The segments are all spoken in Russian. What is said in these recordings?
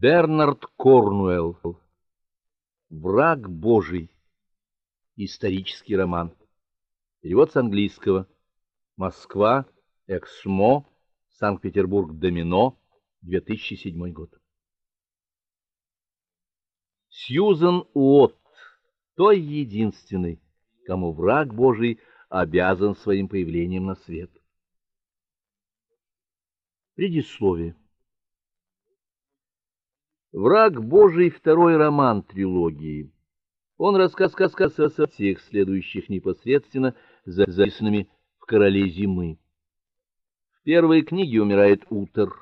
Бернард Корнуэлл. Враг Божий. Исторический роман. Перевод с английского. Москва, Эксмо, Санкт-Петербург, Домино, 2007 год. Сьюзен Уотт, той единственной, кому враг Божий обязан своим появлением на свет. Предисловие. Враг Божий второй роман трилогии. Он рассказывается о всех следующих непосредственно записанными в Короле зимы. В первой книге умирает Утер,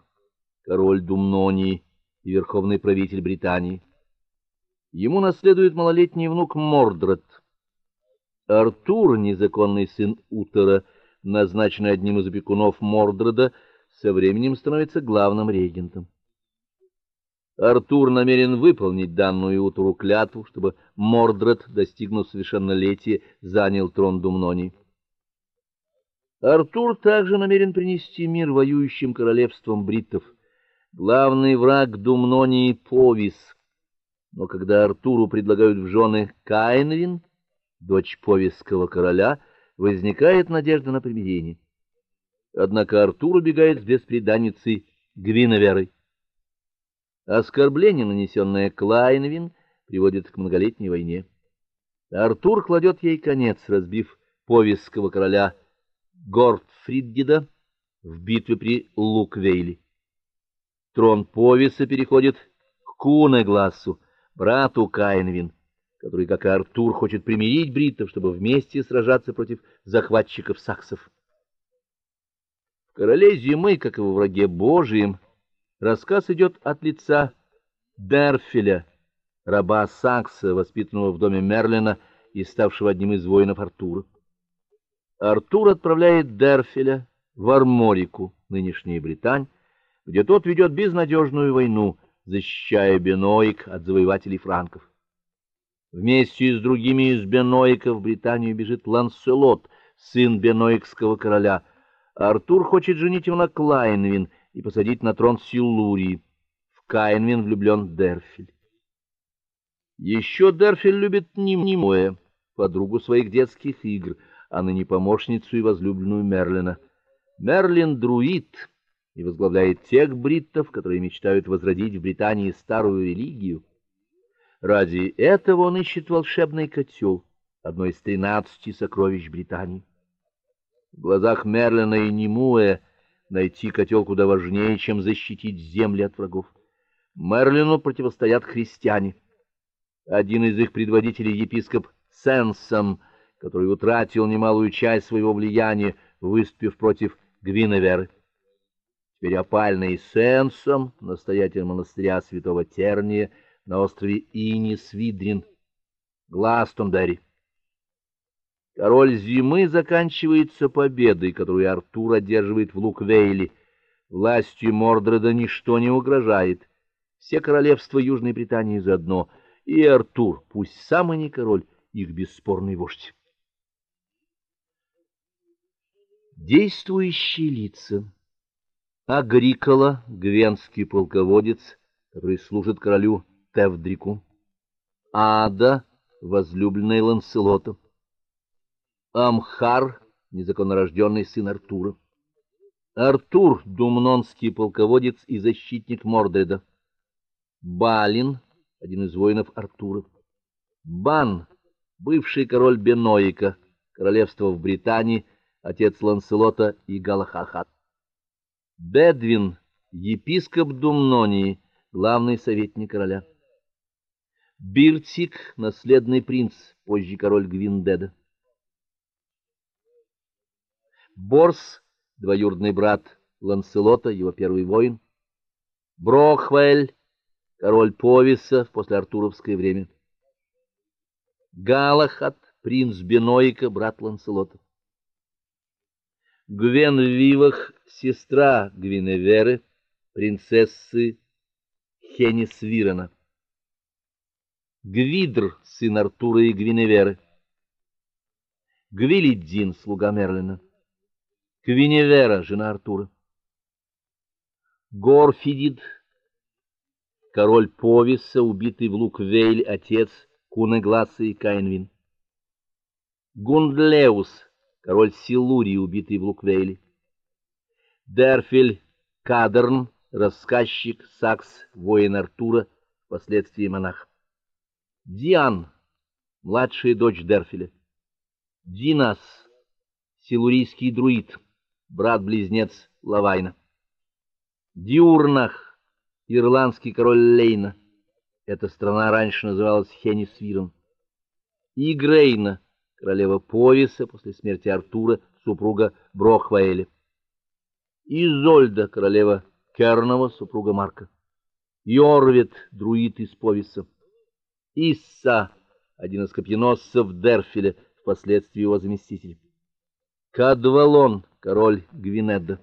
король Думнонии и верховный правитель Британии. Ему наследует малолетний внук Мордред. Артур, незаконный сын Утера, назначенный одним из опекунов Мордреда, со временем становится главным регентом. Артур намерен выполнить данную Утуру клятву, чтобы Мордред, достигнув совершеннолетия, занял трон Думнонии. Артур также намерен принести мир воюющим королевствам бриттов. Главный враг Думнонии Повис. Но когда Артуру предлагают в жены Каинвин, дочь повисского короля, возникает надежда на примирение. Однако Артур убегает с бесприданницей Гвиневерой. Оскорбление, нанесенное Клайнвин, приводит к многолетней войне. Артур кладет ей конец, разбив повисского короля Гортфридгеда в битве при Луквейле. Трон повиса переходит к Кунеглассу, брату Кайнвин, который, как и Артур, хочет примирить бриттов, чтобы вместе сражаться против захватчиков саксов. В короле зимы, как и во враге Божием, Рассказ идет от лица Дерфеля, раба Сакса, воспитанного в доме Мерлина и ставшего одним из воинов Артура. Артур отправляет Дерфеля в Арморику, нынешняя Британь, где тот ведет безнадежную войну, защищая Беноик от завоевателей франков. Вместе с другими из Беноиков в Британию бежит Ланселот, сын беноикского короля. Артур хочет женить его на Клайнвин и посадить на трон Силурии. В Каинвин влюблен Дерфель. Еще Дерфель любит Нимуэ, подругу своих детских игр, а ныне помощницу и возлюбленную Мерлина. Мерлин друид и возглавляет тех бриттов, которые мечтают возродить в Британии старую религию. Ради этого он ищет волшебный котел, одно из тринадцати сокровищ Британии. В глазах Мерлина и Нимуэ Найти котел куда важнее, чем защитить земли от врагов. Мерлину противостоят христиане. Один из их предводителей епископ Сенсом, который утратил немалую часть своего влияния, выступив против Гвиневеры. Теперь опальный Сенсом, настоятель монастыря Святого Терния на острове Инис-Видрин, Гластонберри. Король зимы заканчивается победой, которую Артур одерживает в Луквейле. Властью Мордреда ничто не угрожает. Все королевства Южной Британии заодно, и Артур, пусть сам и не король, их бесспорный вождь. Действующие лица. Агрикола, гвенский полководец, который служит королю Тевдрику. Ада, возлюбленная Ланселота. Амхар, незаконнорожденный сын Артура. Артур, думнонский полководец и защитник Мордреда. Балин, один из воинов Артура. Бан, бывший король Беноика, королевство в Британии, отец Ланселота и Галахахат. Бедвин, епископ Думнонии, главный советник короля. Биртик, наследный принц, позже король Гвиндеда. Борс, двоюродный брат Ланселота, его первый воин, Брохвель, король Повиса в послеартуровское время. Галахад, принц Беноика, брат Ланселота. Гвен Вивах, сестра Гвиневеры, принцессы Хенисвирена. Гвидр, сын Артура и Гвиневеры. Гвилиддин, слуга Мерлина. Квиневера, жена Артура. Горфидид, король Повиса, убитый в Луквейль, отец Кунегласа и Каинвин. Гундлеус, король Силурии, убитый в Луквейле. Дерфель Кадерн, рассказчик, сакс, воин Артура, впоследствии монах. Диан, младшая дочь Дерфеля. Динас, силурийский друид, брат-близнец Лавайна. Диурнах, ирландский король Лейна. Эта страна раньше называлась Хенисвиром. Игрейна, королева Повиса после смерти Артура, супруга Брохваэля. Изольда, королева Кернова, супруга Марка. Йорвет, друид из Повиса. Исса, один из копьеносцев Дерфеля, впоследствии его заместитель. Кадвалон, король Гвинедда.